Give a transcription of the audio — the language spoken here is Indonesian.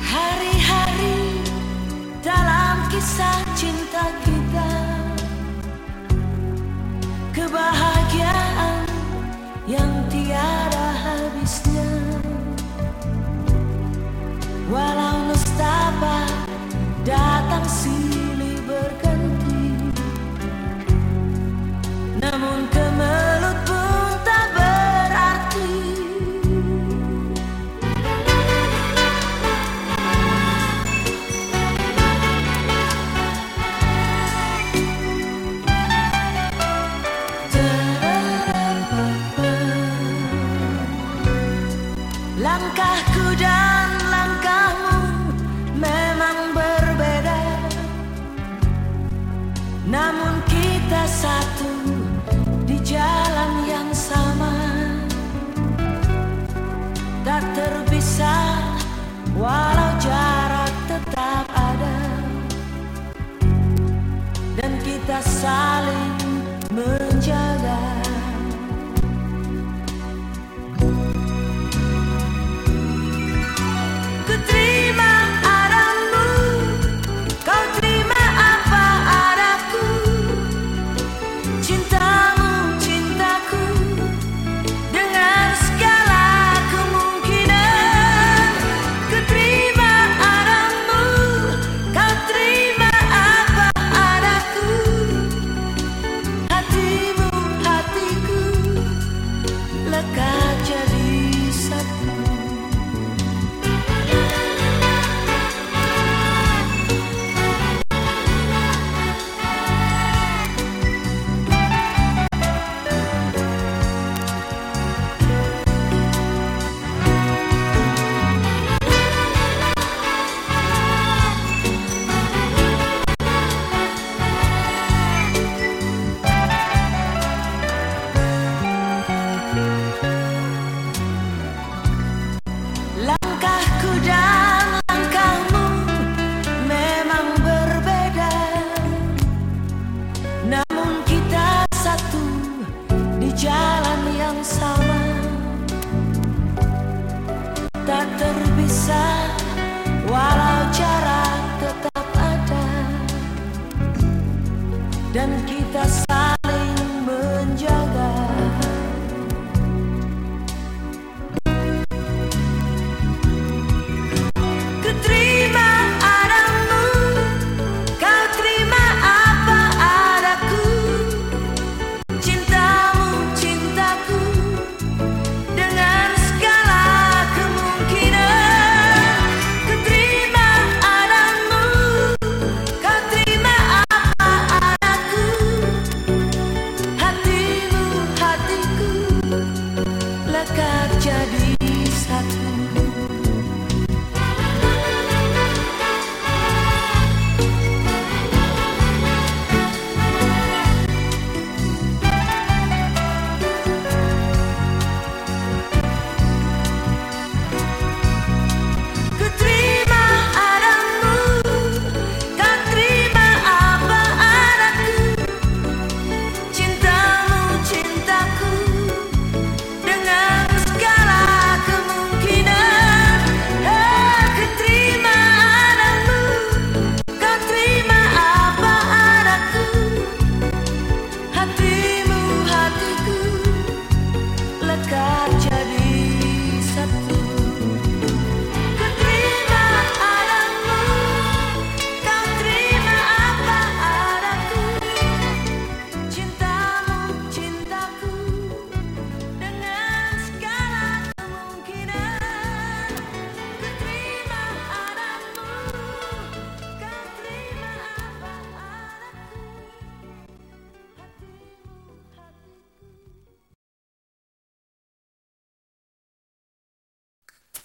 Hari-hari dalam kisah cinta kita Kebahagiaan yang tiada habisnya. Walau nestapa datang silih Langkahku dan langkahmu memang berbeda. Namun kita satu di jalan yang sama. Tak terpisah walau jarak tetap ada. Dan kita saling